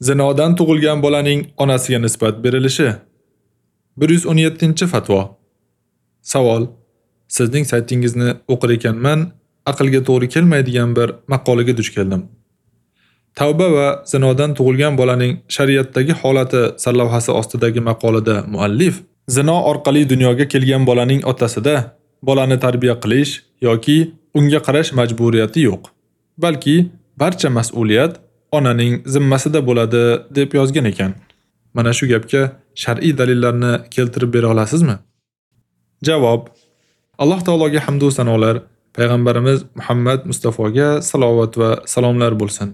Zinodan tug'ilgan bolaning onasiga nisbat berilishi. 117-fatvo. Savol: Sizning saytingizni o'qir ekanman, aqlga to'g'ri kelmaydigan bir maqolaga duch keldim. Tavba va zinodan tug'ilgan bolaning shariatdagi holati sarlavhasi ostidagi maqolada muallif zino orqali dunyoga kelgan bolaning otasida bolani tarbiya qilish yoki unga qarash majburiyati yo'q, balki barcha mas'uliyat onaning zimmasida bo'ladi deb yozgan ekan. Mana shu gapga shar'iy dalillarni keltirib bera olasizmi? Javob: Alloh taologa hamd va sanolar, payg'ambarimiz Muhammad Mustafoga salovat va salomlar bo'lsin.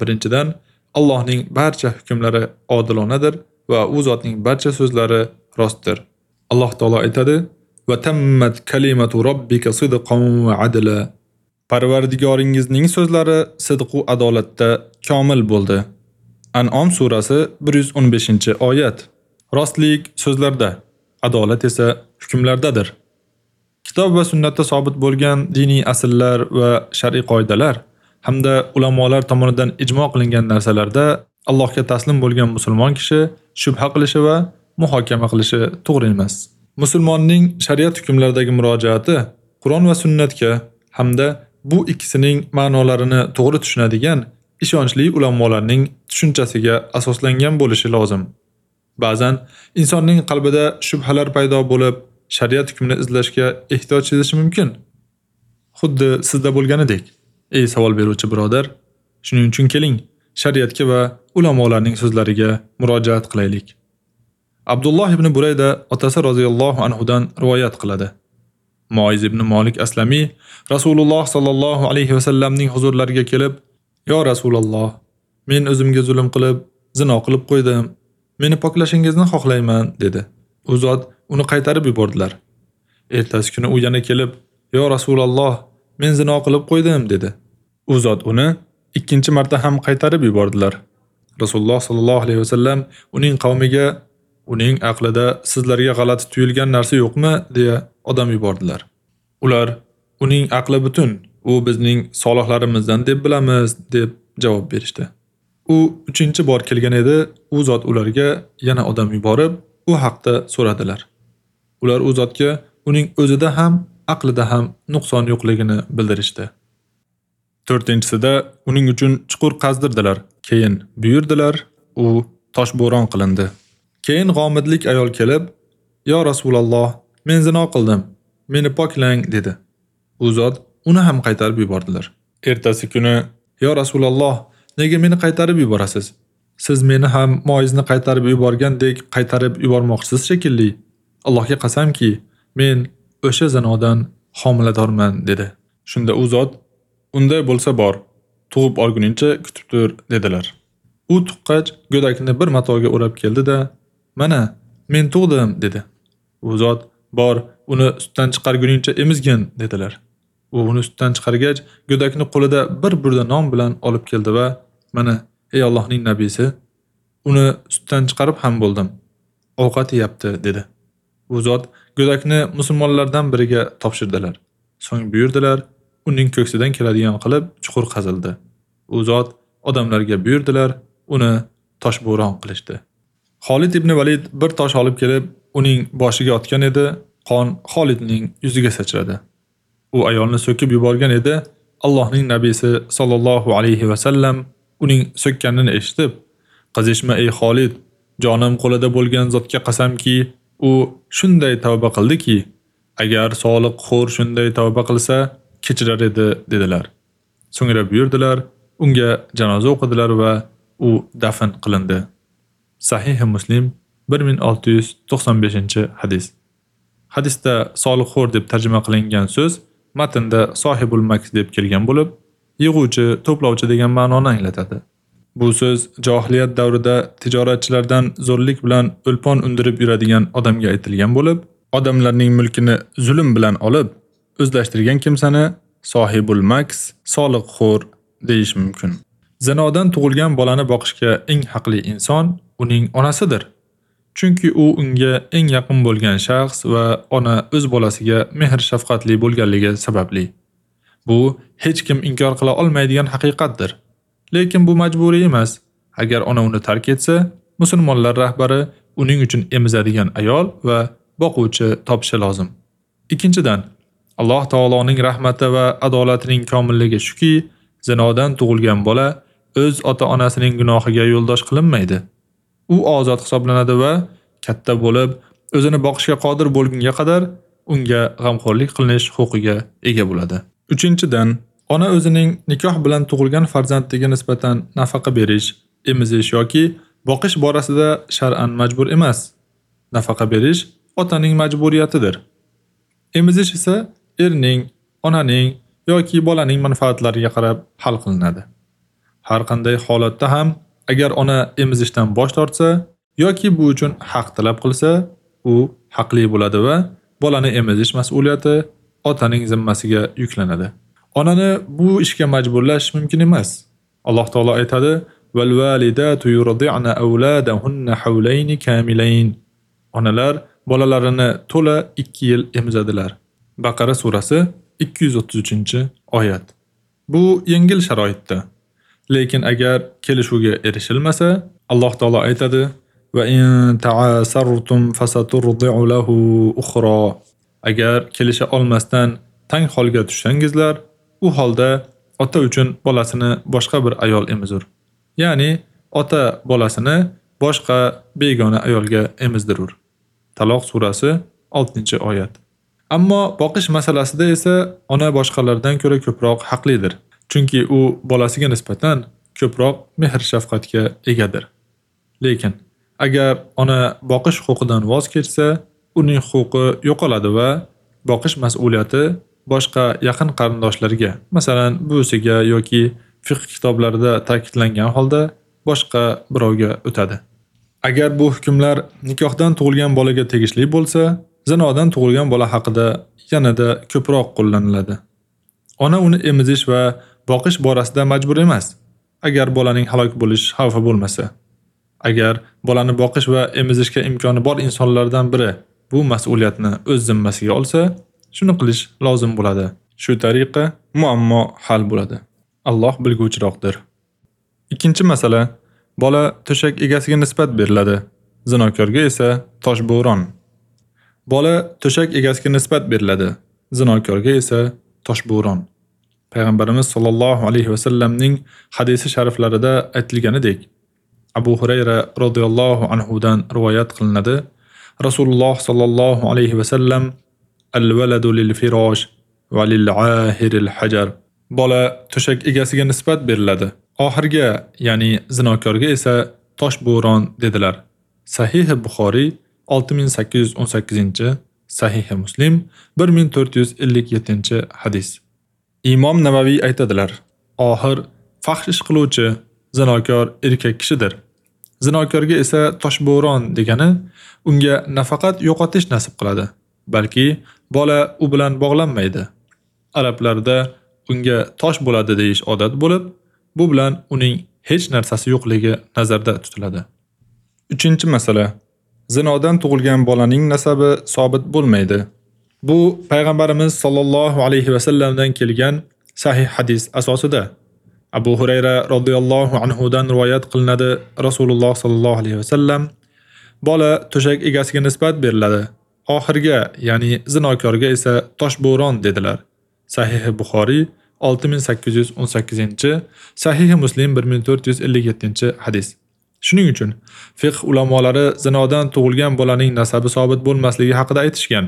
Birinchidan, Allohning barcha hukmlari odilonadir va u zotning barcha so'zlari rostdir. Alloh taolo aytadi: "Va tammat kalimatu robbika sidqan va adla." Parvardigoringizning so'zlari sidq va adolatda komil bo'ldi. An'om surasi 115-oyat. Rostlik so'zlarda, adolat esa hukmlardadir. Kitob va sunnatda sobit bo'lgan diniy asllar va shar'iy qoidalar hamda ulamolar tomonidan ijmo qilingan narsalarda Allohga taslim bo'lgan musulmon kishi shubha qilishi va muhokama qilishi to'g'ri emas. Musulmonning shariat hukmlaridagi murojaati Qur'on va sunnatga hamda bu ikkisining ma'nolarini to'g'ri tushunadigan ishonchli ulamolarning tushunchasiga asoslangan bo'lishi lozim. Ba'zan insonning qalbida shubhalar paydo bo'lib, shariat hukmini izlashga ehtiyoj sezishi mumkin. Xuddi sizda bo'lganidek. Ey savol beruvchi birodar, shuning uchun keling, shariatga va ulamolarning so'zlariga murojaat qilaylik. Abdulloh ibn Burayda otasi roziyallohu anhu dan rivoyat qiladi. Moiz ibn Malik Aslami Rasululloh sallallohu alayhi va sallamning huzurlariga kelib, "Yo Rasululloh, men o'zimga zulm qilib, zino qilib qo'ydim. Meni poklashingizni xohlayman" dedi. U zot uni qaytarib yubordilar. Ertasi kuni u yana kelib, "Yo Rasululloh, men zino qilib qo'ydim" dedi. U zot uni ikkinchi marta ham qaytarib yubordilar. Rasululloh sallallohu alayhi vasallam uning qavmiga uning aqlida sizlarga g'alati tuyulgan narsa yo'qmi deya odam yubordilar. Ular uning aqli butun, u bizning solihlarimizdan deb bilamiz deb javob berishdi. U 3-chi bor kelgan edi, u zot ularga yana odam yuborib, u haqda so'radilar. Ular u zotga uning o'zida ham, aqlida ham nuqson yo'qligini bildirishdi. 4-chisida uning uchun chuqur qazdirdilar. Keyin buyurdilar, u toshbo'ron qilindi. Keyin g'omidlik ayol kelib, "Yo Rasululloh, men zino qildim. Meni poklang" dedi. U zot uni ham qaytarib yubordilar. Ertasi kuni, "Yo Rasululloh, nega meni qaytarib yuborasiz? Siz meni ham moizni qaytarib yuborgandek qaytarib yubormoqchisiz shekilli. Allohga qasamki, men o'sha zinodan homiladorman" dedi. Shunda u zot, "Unday bo'lsa bor, tug'ib olguningcha kutib tur" dedilar. U tuqqach go'dakni bir matoga o'rab keldi-da, "Mana, men tug'dim" dedi. U zot, "Bor, uni sutdan chiqarguningcha emizgin" dedilar. U uni sutdan chiqargach, go'dakni qo'lida bir burda non bilan olib keldi va "Mana, ey Allohning nabiysi, uni sutdan chiqarib ham bo'ldim. Ovqat yeyapti" dedi. U zot go'dakni musulmonlardan biriga topshirdilar. So'ng buyurdilar, uning ko'ksidan keladigan qilib chuqur qazildi. U zot odamlarga buyurdilar, uni toshbo'ron qilishdi. Xolid ibn Valid bir tosh olib kelib, uning boshiga otgan edi, qon Xolidning yuziga sachradi. U ayolni so'kib yuborgan edi, Allohning nabiysi sallallohu alayhi va sallam uning so'kkanini eshitib, "Qizishma ey Xolid, jonim qo'lida bo'lgan zotga qasamki, u shunday tavba qildiki, agar soliq xor shunday tavba qilsa, kechirar edi" dedilar. So'ngra buyurdilar, unga janoza o'qidilar va u dafn qilindi. Sahih Muslim 1695-hadis. Hadisda solixxo'r deb tarjima qilingan so'z matnda sohibul maks deb kelgan bo'lib, yig'uvchi, to'plovchi degan ma'noni anglatadi. Bu so'z jahiliyat davrida tijoratchilardan zo'rlik bilan o'lpon undirib yuradigan odamga aytilgan bo'lib, odamlarning mulkini zulm bilan olib, o'zlashtirgan kimsani sohibul maks, soliqxo'r deyish mumkin. Zinodan tug'ilgan bolani boqishga eng haqli inson uning onasidir. Chunki u unga eng yaqin bo'lgan shaxs va ona o'z bolasiga mehr shafqatli bo'lganligi sababli. Bu hech kim inkor qila olmaydigan haqiqatdir. Lekin bu majburiy emas. Agar ona uni tark etsa, musulmonlar rahbari uning uchun emizadigan ayol va boquvchi topishi lozim. Ikkinchidan, Alloh taoloning rahmati va adolatining komilligi shuki, zinodan tug'ilgan bola o'z ota-onasining gunohiga yo'ldosh qilinmaydi. U ozod hisoblanadi va katta bo'lib, o'zini boqishga qodir bo'lgunga qadar unga g'amxo'rlik qilinish huquqiga ega bo'ladi. Uchinchidan, ona o'zining nikoh bilan tug'ilgan farzandiga nisbatan nafaqa berish, emizish yoki boqish borasida shar'an majbur emas. Nafaqa berish otaning majburiyatidir. Emizish esa erning, onaning yoki bolaning manfaatlariga qarab hal qilinadi. Har qanday holatda ham agar ona emizishdan bosh tortsa yoki bu uchun haq talab qilsa, u haqli bo'ladi va bolani emizish mas'uliyati otaning zimmasiga yuklanadi. Onani bu ishga majburlash mumkin emas. Alloh taolo aytadi: "Val validatu yurdi'na awladahunna hawlayn kamilayn." Onalar bolalarini to'la 2 yil emizadilar. Baqara surasi 233-oyat. Bu yengil sharoitda. Lekin agar kelishuvga erishilmasa, Alloh taolo aytadi: "Va in ta'asartum fasaturdi'u lahu ukhra." Agar kelisha olmasdan tang holga tushsangizlar, u holda ota uchun bolasini boshqa bir ayol emizur. Ya'ni ota bolasini boshqa begona ayolga emizdirur. Taloq surasi 6-oyat. Ammo boqish masalasida esa ona boshqalardan ko'ra ko'proq haqlidir. Chunki u bolasiga nisbatan ko'proq mehr-shafqatga egadir. Lekin agar ona boqish huquqidan voz kechsa, uning huquqi yo'qoladi va boqish mas'uliyati boshqa yaqin qarindoshlarga, masalan, buvisiga yoki fiqh kitoblarida ta'kidlangan holda boshqa birovga o'tadi. Agar bu hukmlar nikohdan tug'ilgan bolaga tegishli bo'lsa, zinodan tug'ilgan bola haqida yanada ko'proq qo'llaniladi. Ona uni emizish va boqish borasida majbur emas, agar bolaning halok bo'lish xavfi bo'lmasa. Agar bolani boqish va emizishga imkoni bor insonlardan biri bu mas'uliyatni o'z zimmasiga olsa, shuni qilish lozim bo'ladi. Shu tariqa muammo hal bo'ladi. Alloh bilguvchiroqdir. Ikkinchi masala bola to'shak egasiga nisbat beriladi. Zinokorga esa toshbo'ron. Bola to'shak egasiga nisbat beriladi. Zinokorga esa toshbo'ron. Payg'ambarimiz sollallohu alayhi vasallamning hadisi shariflarida aytilganidek, Abu Hurayra radhiyallohu anhu dan rivoyat qilinadi. Rasululloh sollallohu alayhi vasallam al valadu lil firosh va lil ahiril hajar. Bola to'shak egasiga nisbat beriladi. Oxirga, ya'ni zinokorga esa tosh bo'ron dedilar. Sahih Buxoriy 6818 sahihi Muslim 1457-hadis. Imom Navaviy aytadilar: Oxir fahsh ish qiluvchi zinokor erkak kishidir. Zinokorga esa toshbo'ron degani unga nafaqat yo'qotish nasib qiladi, balki bola u bilan bog'lanmaydi. Arablarda unga tosh bo'ladi deyish odat bo'lib, bu bilan uning hech narsasi yo'qligi nazarda tutiladi. 3-masala. Zinodan tug'ilgan bolaning nasabi sobit bo'lmaydi. Bu payg'ambarimiz sollallohu alayhi vasallamdan kelgan sahih hadis asosida Abu Hurayra radhiyallohu anhu dan rivoyat qilinadi. Rasululloh sollallohu alayhi vasallam bola to'shak egasiga nisbat beriladi. Oxirga, ya'ni zinokorga esa toshbo'ron dedilar. Sahih Buxoriy 6818, Sahih Muslim 1457-hadis. Shuning uchun fiqh ulamolari zinodan tug'ilgan bolaning nasabi sobit bo'lmasligi haqida aytishgan.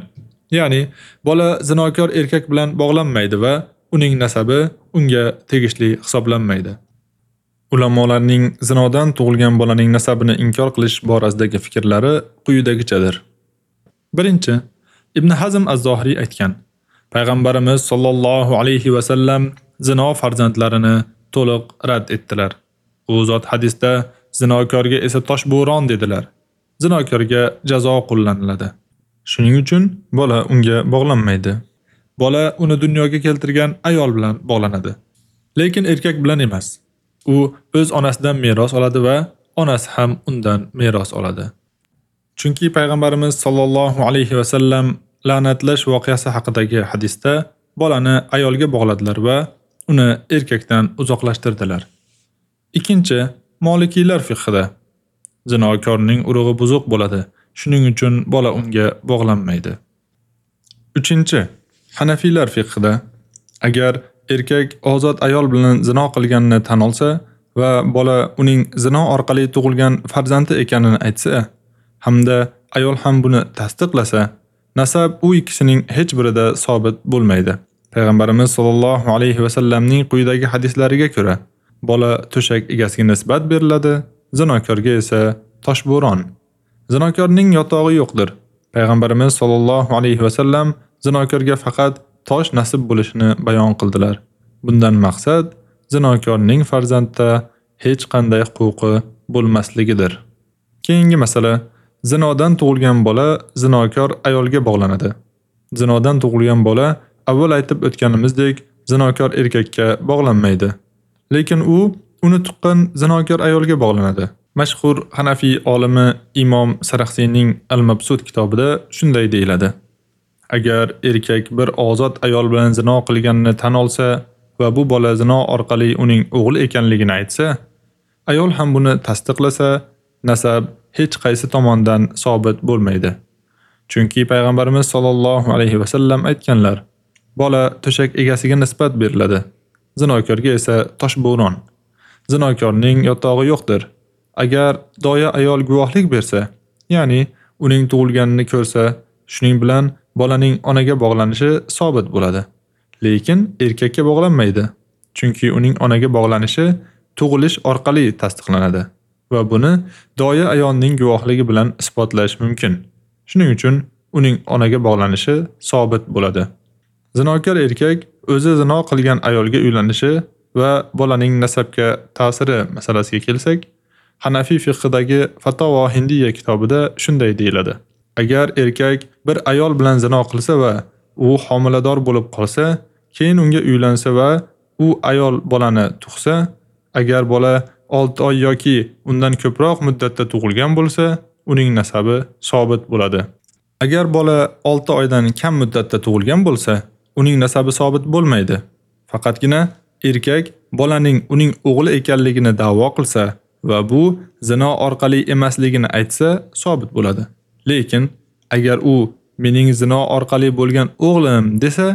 Ya'ni bola zinokor erkak bilan bog'lanmaydi va uning nasabi unga tegishli hisoblanmaydi. Ulamolarning zinodan tug'ilgan bolaning nasabini inkor qilish borasidagi fikrlari quyidagichadir. Birinchi, Ibn Hazm az-Zohiriy aytgan: Payg'ambarimiz sollallohu alayhi va sallam zino farzandlarini to'liq rad etdilar. U zot hadisda zinokorga esa toshbo'ron dedilar. Zinokorga jazo qo'llaniladi. Shuning uchun bola unga bog'lanmaydi. Bola uni dunyoga keltirgan ayol bilan bog'lanadi. Lekin erkak bilan emas. U o'z onasidan meros oladi va onasi ham undan meros oladi. Chunki payg'ambarimiz sollallohu alayhi va sallam la'natlash voqeasi haqidagi hadisda bolani ayolga bog'ladilar va uni erkakdan uzoqlashtirdilar. Ikkinchi, Molikiylar fiqhida zinokorning urug'i buzuq bo'ladi. Shuning uchun bola unga bog'lanmaydi. 3. Hanafiylar fiqhida agar erkak ozod ayol bilan zino qilganini tan olsa va bola uning zino orqali tug'ilgan farzandi ekanini aytsa hamda ayol ham buni tasdiqlasa, nasab u ikkisining hech birida sobit bo'lmaydi. Payg'ambarimiz sollallohu alayhi va sallamning quyidagi hadislariga ko'ra, bola to'shak egasiga nisbat beriladi, zinokorga esa toshbo'ron. Zinokorning yotog'i yo'qdir. Payg'ambarimiz sollallohu alayhi va sallam zinokorga faqat tosh nasib bo'lishini bayon qildilar. Bundan maqsad zinokorning farzandda hech qanday huquqi bo'lmasligidir. Keyingi masala zinodan tug'ilgan bola zinokor ayolga bog'lanadi. Zinodan tug'ilgan bola avval aytib o'tganimizdek zinokor erkakka bog'lanmaydi. Lekin u uni tuqqan zinokor ayolga bog'lanadi. Mashhur Hanafiy olimi Imom Saraxsiyning Al-Mabsud kitobida shunday deyiladi. Agar erkak bir ozod ayol bilan zino qilganini tan olsa va bu bola zino orqali uning o'g'li ekanligini aytsa, ayol ham buni tasdiqlasa, nasab hech qaysi tomondan sobit bo'lmaydi. Chunki payg'ambarimiz sollallohu alayhi va sallam aytganlar: Bola to'shak egasiga nisbat beriladi. Zinokorga esa toshbo'ron. Zinokorning yotog'i yo'qdir. Agar doya ayol guvohlik bersa, ya'ni uning tug'ilganini ko'rsa, shuning bilan bolaning onaga bog'lanishi sobit bo'ladi. Lekin erkakka bog'lanmaydi. Chunki uning onaga bog'lanishi tug'ilish orqali tasdiqlanadi va buni doya ayolning guvohligi bilan isbotlash mumkin. Shuning uchun uning onaga bog'lanishi sobit bo'ladi. Zinokor erkak o'zi zino qilgan ayolga uylanishi va bolaning nasabga ta'siri masalasiga kelsak, Hanafi fiqhidagi Fatovo Hindiya kitobida shunday deyiladi. Agar erkak bir ayol bilan zino qilsa va u homilador bo'lib qolsa, keyin unga uylansa va u ayol bolani tug'sa, agar bola 6 oy yoki undan ko'proq muddatda tug'ilgan bo'lsa, uning nasabi sobit bo'ladi. Agar bola 6 oydan kam muddatda tug'ilgan bo'lsa, uning nasabi sobit bo'lmaydi. Faqatgina erkak bolaning uning o'g'li ekanligini da'vo qilsa va bu zino orqali emasligini aytsa, sobit bo'ladi. Lekin agar u mening zino orqali bo'lgan o'g'lim desa,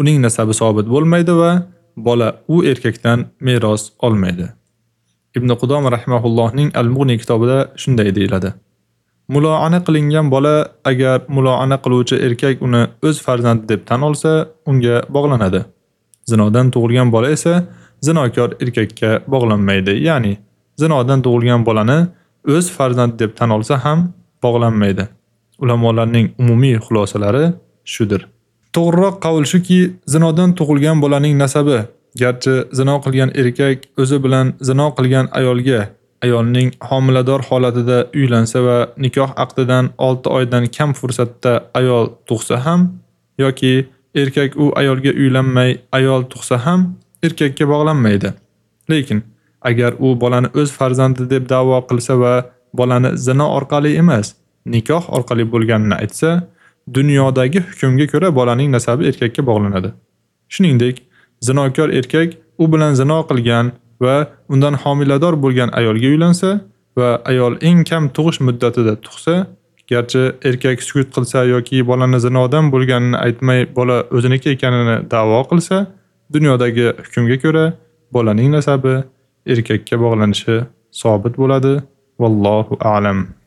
uning nasabi sobit bo'lmaydi va bola u erkakdan meros olmaydi. Ibn Qudom rahimahullohning Al-Mughni kitobida shunday deyiladi. Muloana qilingan bola agar muloana qiluvchi erkak uni o'z farzandi deb tan olsa, unga bog'lanadi. Zinodan tug'ilgan bola esa zinokor erkakka bog'lanmaydi. Ya'ni zinodan tug'ilgan bolani o'z farzandi deb tan olsa ham bog'lanmaydi. Ulamolarning umumiy xulosalari shudir. To'g'riroq qavul shuki, zinodan tug'ilgan bolaning nasabi garchi zino qilgan erkak o'zi bilan zino qilgan ayolga ayolning homilador holatida uylansa va nikoh aqdidan 6 oydan kam fursatda ayol tug'sa ham yoki erkak u ayolga uylanmay ayol tug'sa ham erkakka bog'lanmaydi. Lekin agar u bolani o'z farzandi deb da'vo qilsa va bolani zina orqali emas, nikoh orqali bo'lganini aytsa, dunyodagi hukmga ko'ra bolaning nasabi erkakka bog'lanadi. Shuningdek, zinokor erkak u bilan zino qilgan va undan homilador bo'lgan ayolga uylansa va ayol eng kam tug'ish muddatida tug'sa, garchi erkak sukut qilsa yoki bolani zinodan bo'lganini aytmay bola o'ziniki ekanini da'vo qilsa, dunyodagi hukmga ko'ra bolaning nasabi erkakka bog'lanishi sobit bo'ladi. Vallohu a'lam.